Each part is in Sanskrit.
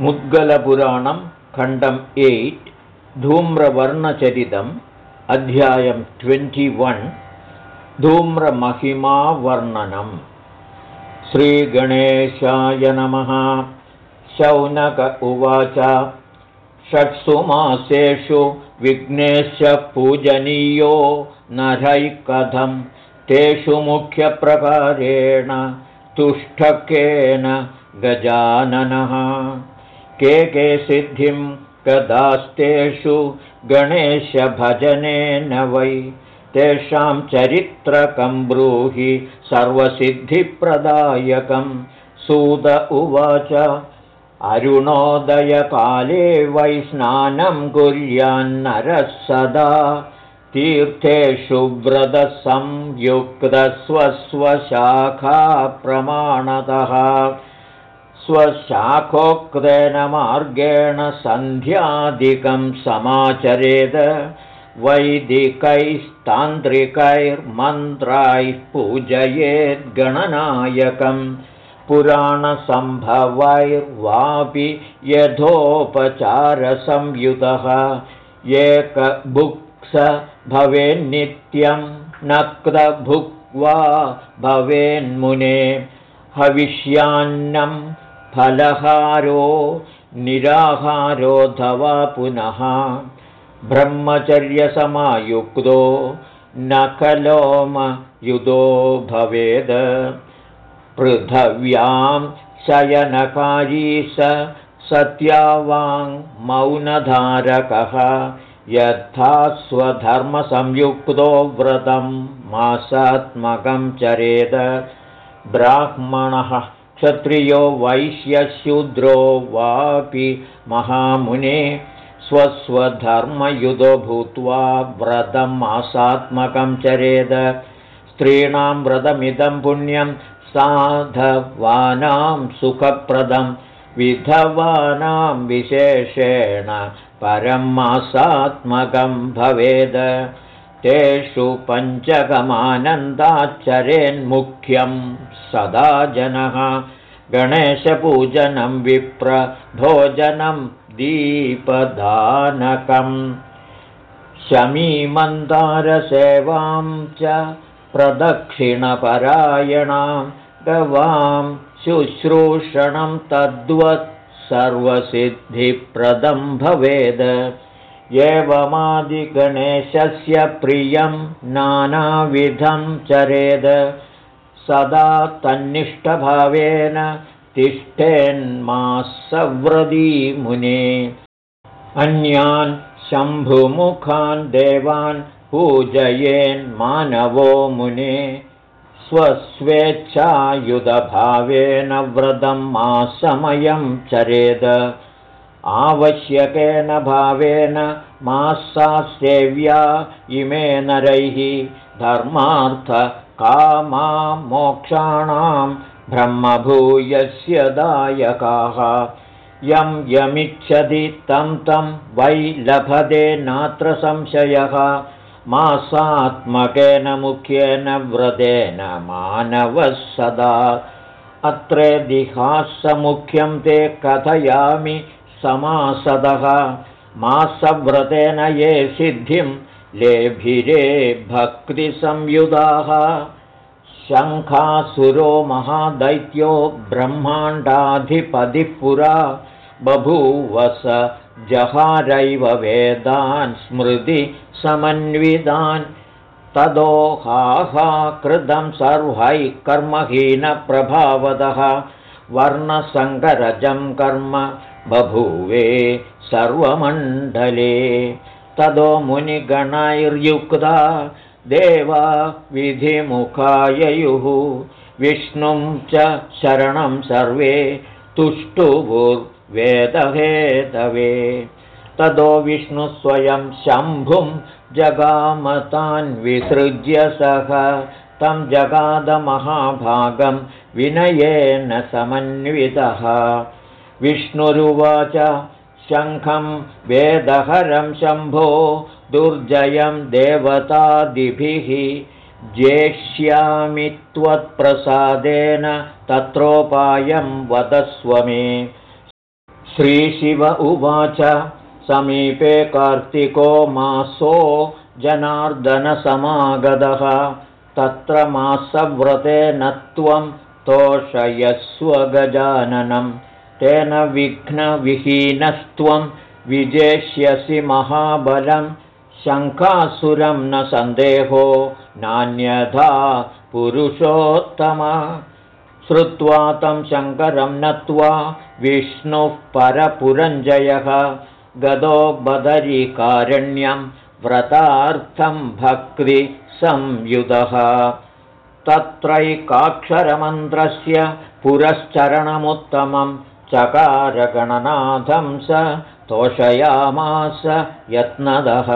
मुद्गलपुराणं खण्डम् एय्ट् धूम्रवर्णचरितम् अध्यायं ट्वेण्टिवन् धूम्रमहिमावर्णनम् श्रीगणेशाय नमः शौनक उवाच षट्सु मासेषु विघ्नेश्च पूजनीयो नरैकथं तेषु मुख्यप्रकारेण तुष्टकेन गजाननः के के सिद्धिं कदास्तेषु गणेशभजनेन वै। तेषां चरित्रकं ब्रूहि सर्वसिद्धिप्रदायकं। सुद उवाच अरुणोदयकाले वै स्नानं कुर्यान्नरः सदा। तीर्थेषु व्रतसंयुक्तस्वस्वशाखाप्रमाणतः स्वशाखोक्तेन मार्गेण सन्ध्यादिकं समाचरेद। वैदिकैस्तान्त्रिकैर्मन्त्रैः पूजयेद्गणनायकम् पुराणसम्भवैर्वापि यथोपचारसंयुतः। एकभुक्स भवेन्नित्यं नक्तभुक्वा भवेन्मुने। हविष्यान्नं फलहारो निराहारोऽथवा पुनः। ब्रह्मचर्यसमायुक्तो न खलोमयुतो भवेद्। पृथिव्यां शयनकारी स सत्यावाङ्मौनधारकः यथा स्वधर्मसंयुक्तो व्रतं मासात्मकं चरेद। ब्राह्मणः क्षत्रियो वैश्यशूद्रो वापि महामुने स्वस्वधर्मयुधो भूत्वा व्रतं मासात्मकं चरेद। स्त्रीणां व्रतमिदं पुण्यं साधवानां सुखप्रदं विधवानां विशेषेण परं मासात्मकं भवेद तेषु पञ्चकमानन्दाचरेन्मुख्यं सदा जनः गणेशपूजनं विप्रभोजनं दीपदानकम् शमीमन्दारसेवां च प्रदक्षिणपरायणां गवां शुश्रूषणं तद्वत् सर्वसिद्धिप्रदं भवेद् एवमादिगणेशस्य प्रियं नानाविधं चरेद सदा तन्निष्ठभावेन तिष्ठेन्मासव्रदीमुने अन्यान् शम्भुमुखान् देवान् पूजयेन्मानवो मुने। स्वस्वेच्छायुधभावेन व्रतं मासमयं चरेद आवश्यकेन भावेन मासा सेव्या इमे नरैः धर्मार्थकामा मोक्षाणां ब्रह्मभूयस्य दायकाः। यं यमिच्छति तं तं वै लभते नात्र संशयः। मासात्मकेन मुख्येन व्रतेन मानवः सदा। अत्रेदिहासमुख्यं ते कथयामि समासदः मासव्रतेन ये सिद्धिं लेभिरे भक्तिसंयुधाः। शङ्खासुरो महादैत्यो ब्रह्माण्डाधिपतिः पुरा बभूवस जहारैव वेदान् स्मृति समन्वितान्। तदोहाहा कृतं सर्वैः कर्महीनप्रभावदः वर्णसङ्गरजं कर्म बभूवे सर्वमण्डले। तदो मुनिगणैर्युक्ता देवा विधिमुखाययुः। विष्णुं च शरणं सर्वे तुष्टुवुर्वेदहेतवे तदो विष्णुस्वयं शम्भुं जगामतान् विसृज्य सः तं जगादमहाभागं विनयेन समन्वितः विष्णुरुवाच। शङ्खं वेदहरं शम्भो दुर्जयं देवतादिभिः। जेष्यामि त्वत्प्रसादेन तत्रोपायं वदस्व मे। श्रीशिव उवाच। समीपे कार्तिको मासो जनार्दनसमागतः। तत्र मासव्रतेन त्वं तोषयस्वगजाननं तेन विघ्नविहीनस्त्वं विजेष्यसि महाबलं शङ्खासुरं न सन्देहो नान्यथा पुरुषोत्तम। श्रुत्वा तं शङ्करं नत्वा विष्णुः परपुरञ्जयः गदो बदरीकारण्यं व्रतार्थं भक्तिसंयुतः तत्रैकाक्षरमन्त्रस्य पुरश्चरणमुत्तमं चकारगणनाथं स तोषयामास यत्नदः।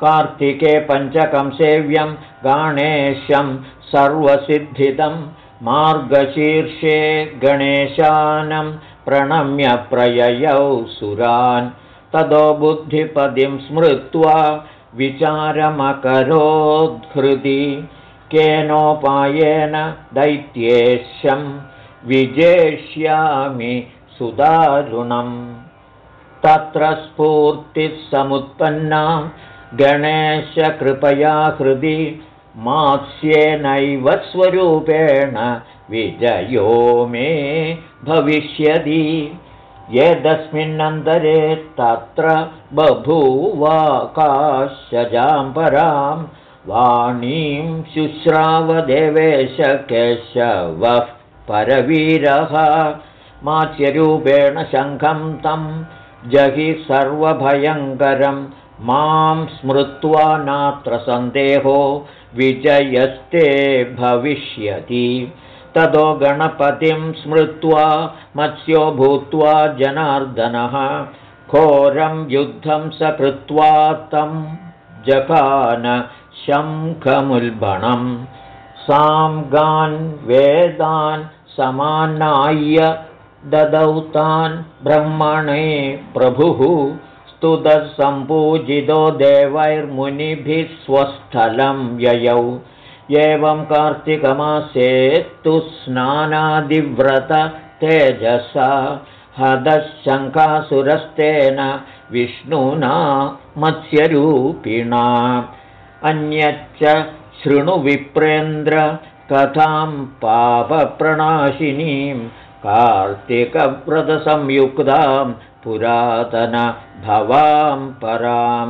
कार्तिके पञ्चकं सेव्यं गाणेशं सर्वसिद्धितं मार्गशीर्षे गणेशानं प्रणम्य प्रययौ सुरान्। ततो बुद्धिपदिं स्मृत्वा विचारमकरोद्धृति केनोपायेन दैत्येशं विजेष्यामि सुदारुणम् तत्र स्फूर्तिः समुत्पन्ना। गणेशकृपया हृदि मात्स्येनैव स्वरूपेण विजयो मे भविष्यति। यदस्मिन्नन्तरे तत्र बभूवाकाशजां परां वाणीं शुश्रावदेवेश केशवः परवीरः मात्स्यरूपेण शङ्खं तं जहि सर्वभयङ्करं। मां स्मृत्वा नात्र सन्देहो विजयस्ते भविष्यति। ततो गणपतिं स्मृत्वा मत्स्यो भूत्वा जनार्दनः। घोरं युद्धं स कृत्वा तं जगान शङ्खमुल्बणं। साङ्गान् वेदान् समानाय्य ददौ तान् ब्रह्मणे प्रभुः स्तुतः सम्पूजितो देवैर्मुनिभिः स्वस्थलं ययौ। एवं कार्तिकमासे तु स्नानादिव्रत तेजसा। हदशङ्कासुरस्तेन विष्णुना मत्स्यरूपिणा। अन्यच्च शृणुविप्रेन्द्र कथां पापप्रणाशिनीं कार्तिकव्रतसंयुक्तां पुरातनभवां परां।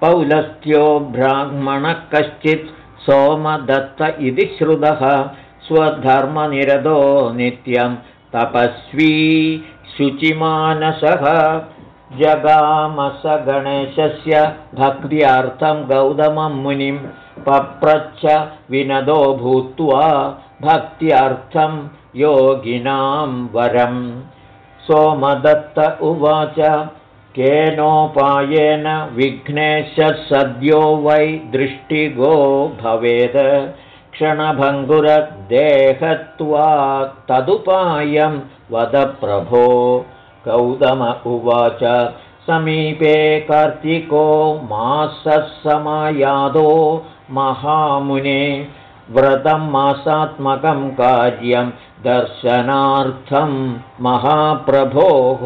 पौलस्त्यो ब्राह्मणः कश्चित् सोमदत्त इति श्रुतः स्वधर्मनिरतो नित्यं तपस्वी शुचिमानसः। जगामस गणेशस्य भक्त्यार्थं गौतमं मुनिं पप्रच्छ विनदो भूत्वा भक्त्यर्थं योगिनां वरं। सोमदत्त उवाच केनोपायेन विघ्नेशः सद्यो वै दृष्टिगो भवेत् क्षणभङ्गुरदेहत्वा तदुपायं वद प्रभो। गौतम उवाच समीपे कार्तिको मासः समायादो महामुने व्रतं मासात्मकं कार्यं दर्शनार्थं महाप्रभोः।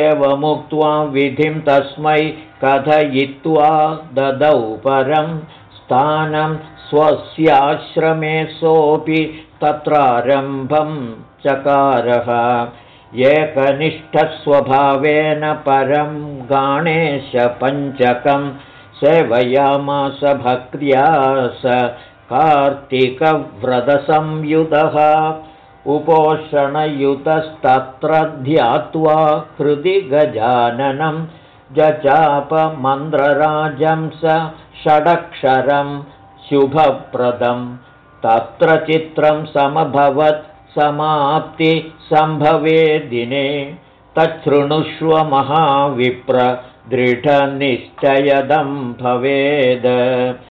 एवमुक्त्वा विधिं तस्मै कथयित्वा ददौ परं स्थानं स्वस्याश्रमे सोऽपि तत्रारम्भं चकारः। एकनिष्ठस्वभावेन परं गाणेशपञ्चकं सेवयामास भक्त्या स कार्तिकव्रतसंयुतः उपोषणयुतस्तत्र ध्यात्वा हृदि गजाननं जचापमन्त्रराजं स षडक्षरं शुभप्रदं। तत्र चित्रं समभवत् समाप्तिसम्भवे दिने। तच्छृणुष्व महाविप्र दृढनिश्चयदं भवेद्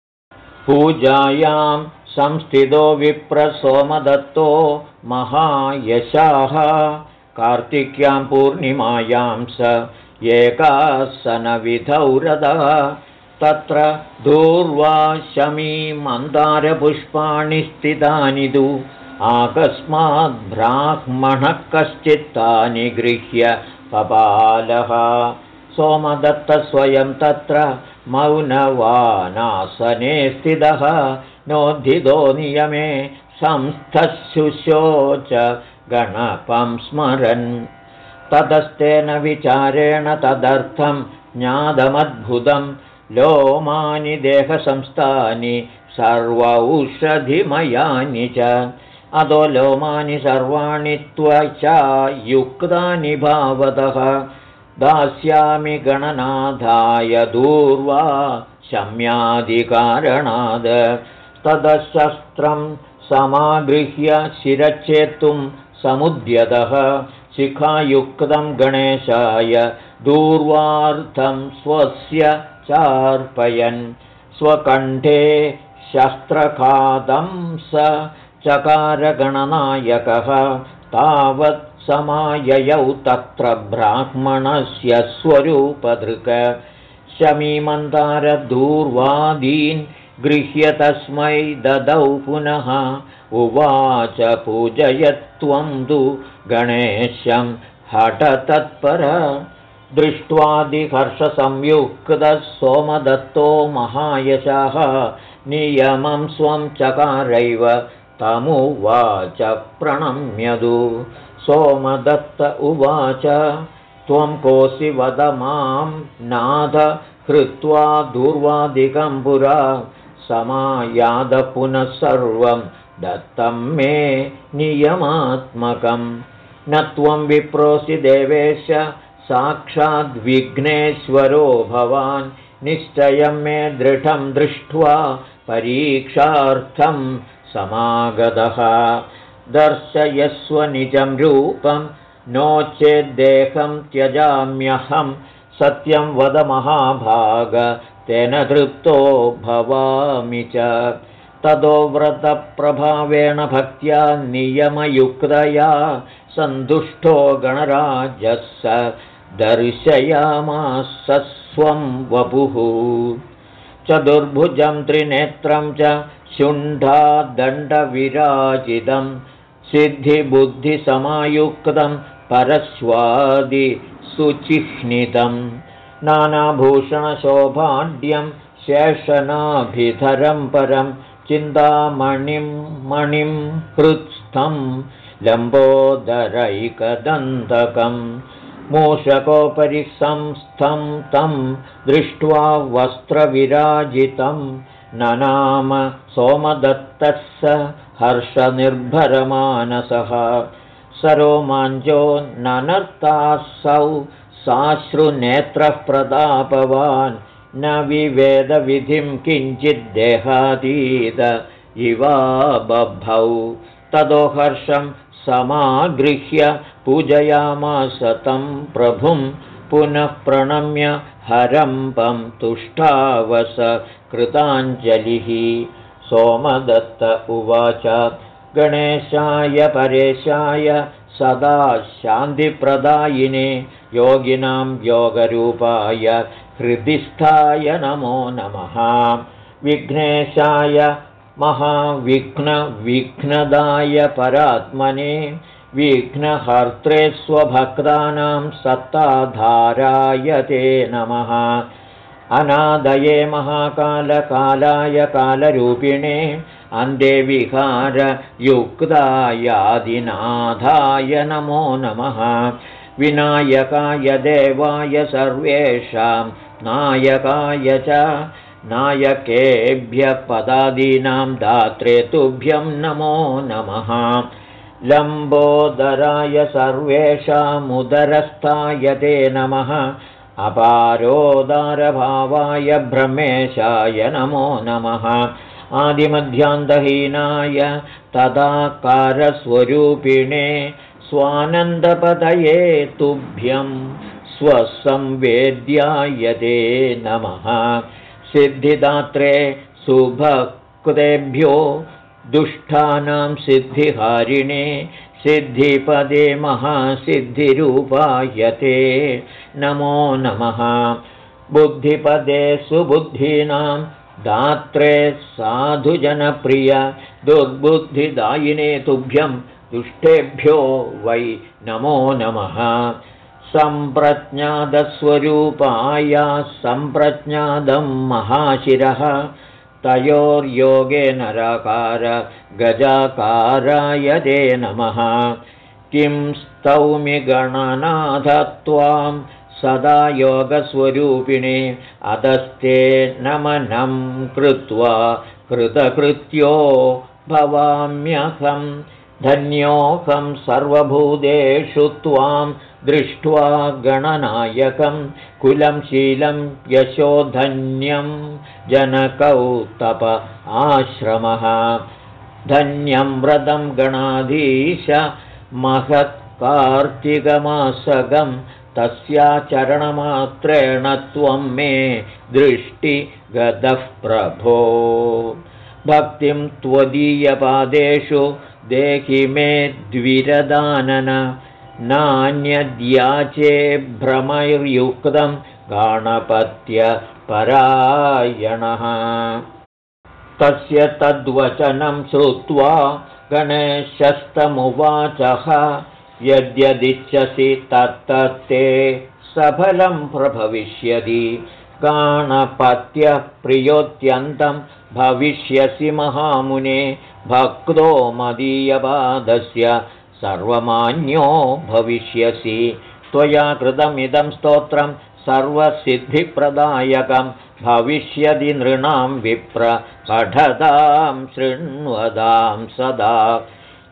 पूजायां संस्थितो विप्रसोमदत्तो महायशाः। कार्तिक्यां पूर्णिमायां स एकासनविधौरदः। तत्र दूर्वा शमी मन्दारपुष्पाणि स्थितानि तु। आकस्माद्ब्राह्मणः कश्चित्तानि गृह्य कपालः सोमदत्तस्वयं तत्र मौनवानासने स्थितः नोद्धितो नियमे संस्थशुशोच गणपं स्मरन्। ततस्तेन विचारेण तदर्थं ज्ञातमद्भुतं लोमानि देहसंस्थानि सर्वौषधिमयानि च। अधो लोमानि सर्वाणि त्वचा युक्तानि भावतः दास्यामि गणनाथाय दूर्वा शम्यादिकारणाद्। तदशस्त्रं समागृह्य शिरच्छेत्तुं समुद्यतः। शिखायुक्तं गणेशाय दूर्वार्थं स्वस्य चार्पयन्। स्वकण्ठे शस्त्रखादं स चकारगणनायकः। तावत् समाययौ तत्र ब्राह्मणस्य स्वरूपदृक्। शमीमन्दारदूर्वादीन् गृह्य तस्मै ददौ पुनः। उवाच पूजयत्वं तु गणेशं हठतत्पर दृष्ट्वादिहर्षसंयुक्तः सोमदत्तो महायशः। नियमं स्वं चकारैव तमुवाच प्रणम्यदु सोमदत्त उवाच त्वं कोऽसि वद मां नाथ हृत्वा दूर्वादिकं पुरा समायादपुनः सर्वं दत्तं मे नियमात्मकं न त्वं विप्रोसि देवेश साक्षाद्विघ्नेश्वरो भवान्। निश्चयं मे दृढं दृष्ट्वा परीक्षार्थं समागतः दर्शयस्व निजं रूपं नो चेद्देहं त्यजाम्यहं सत्यं वद महाभाग तेन तृप्तो भवामि च। ततो व्रतप्रभावेण भक्त्या नियमयुक्तया सन्तुष्टो गणराजः स दर्शयामास स्वं वपुः। चतुर्भुजं त्रिनेत्रं च शुण्डादण्डविराजितं सिद्धिबुद्धिसमायुक्तं परश्वादिसुचिह्नितं नानाभूषणशोभाढ्यं शेषनाभिधरं परं चिन्तामणिं मणिं हृत्स्थं लम्बोदरैकदन्तकम् मूषकोपरि संस्थं तं दृष्ट्वा वस्त्रविराजितं ननाम सोमदत्तः स हर्षनिर्भरमानसः। सरोमाञ्जो ननर्तासौ साश्रुनेत्रः प्रतापवान् न विवेदविधिं किञ्चिद्देहातीत इवा बभौ। ततो हर्षं समागृह्य पूजयामास तं प्रभुं। पुनः प्रणम्य हरम्पं तुष्टावस कृताञ्जलिः सोमदत्त उवाच। गणेशाय परेशाय सदा शान्तिप्रदायिने योगिनां योगरूपाय हृदिस्थाय नमो नमः। विघ्नेशाय महाविघ्नविघ्नदाय परात्मने विघ्नहर्त्रे स्वभक्तानां सत्ताधाराय ते नमः अनादये महाकालकालाय कालरूपिणे अन्ते विहारयुक्तायादिनाथाय नमो नमः। विनायकाय देवाय सर्वेषां नायकाय च नायकेभ्यः पदादीनां दात्रे तुभ्यं नमो नमः। लम्बोदराय सर्वेषामुदरस्थाय ते नमः अपारोदारभावाय ब्रह्मेशाय नमो नमः। आदिमध्यान्तहीनाय तदाकारस्वरूपिणे स्वानन्दपदये तुभ्यं स्वसंवेद्याय ते नमः। सिद्धिदात्रे शुभकृतेभ्यो दुष्टानां सिद्धिहारिणे सिद्धिपदे महासिद्धिरूपायते। नमो नमः। बुद्धिपदे सुबुद्धीनां दात्रे साधुजनप्रिय दुर्बुद्धिदायिने तुभ्यं दुष्टेभ्यो वै। नमो नमः। सम्प्रज्ञातस्वरूपाय सम्प्रज्ञातं महाशिरः तयोर्योगे नरकार गजाकाराय ते नमः। किं स्तौमि गणनाथ त्वां सदा योगस्वरूपिणे अधस्ते नमनं कृत्वा कृतकृत्यो भवाम्यहम् धन्योऽहं सर्वभूतेषु त्वां दृष्ट्वा गणनायकं कुलं शीलं यशोधन्यं जनकौ तप आश्रमः। धन्यं व्रतं गणाधीश महत्कार्तिकमासगं तस्याचरणमात्रेण त्वं मे दृष्टिगतः प्रभो। भक्तिं त्वदीयपादेषु देहि मे द्विरदानन नान्यद्याचे भ्रमैर्युक्तं गाणपत्यपरायणः। तस्य तद्वचनं श्रुत्वा गणेशस्तमुवाचः यद्यदिच्छसि तत्तत्ते सफलं प्रभविष्यति। गाणपत्यप्रियोत्यन्तं भविष्यसि महामुने भक्तो मदीयपादस्य सर्वमान्यो भविष्यसि। त्वया कृतमिदं स्तोत्रं सर्वसिद्धिप्रदायकं। भविष्यदि नृणां विप्र पठतां शृण्वदां सदा।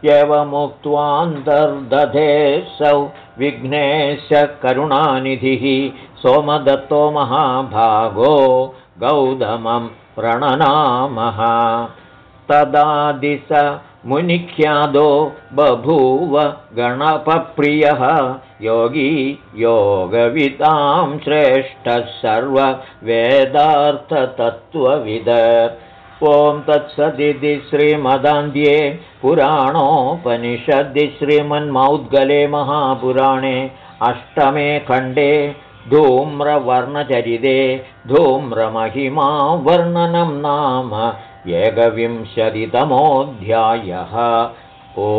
एवमुक्त्वान्तर्दधेसौ विघ्नेशकरुणानिधिः सोमदत्तो महाभागो गौतमं प्रणनामः तदादिश मुनिख्यादो बभूव गणपप्रियः योगी योगवितां श्रेष्ठः सर्ववेदार्थतत्त्वविद। ॐ तत्सदिति श्रीमदान्ध्ये पुराणोपनिषदि श्रीमन्मौद्गले महापुराणे अष्टमे खण्डे धूम्रवर्णचरिते धूम्रमहिमा वर्णनं नाम एकविंशतितमोऽध्यायः ओ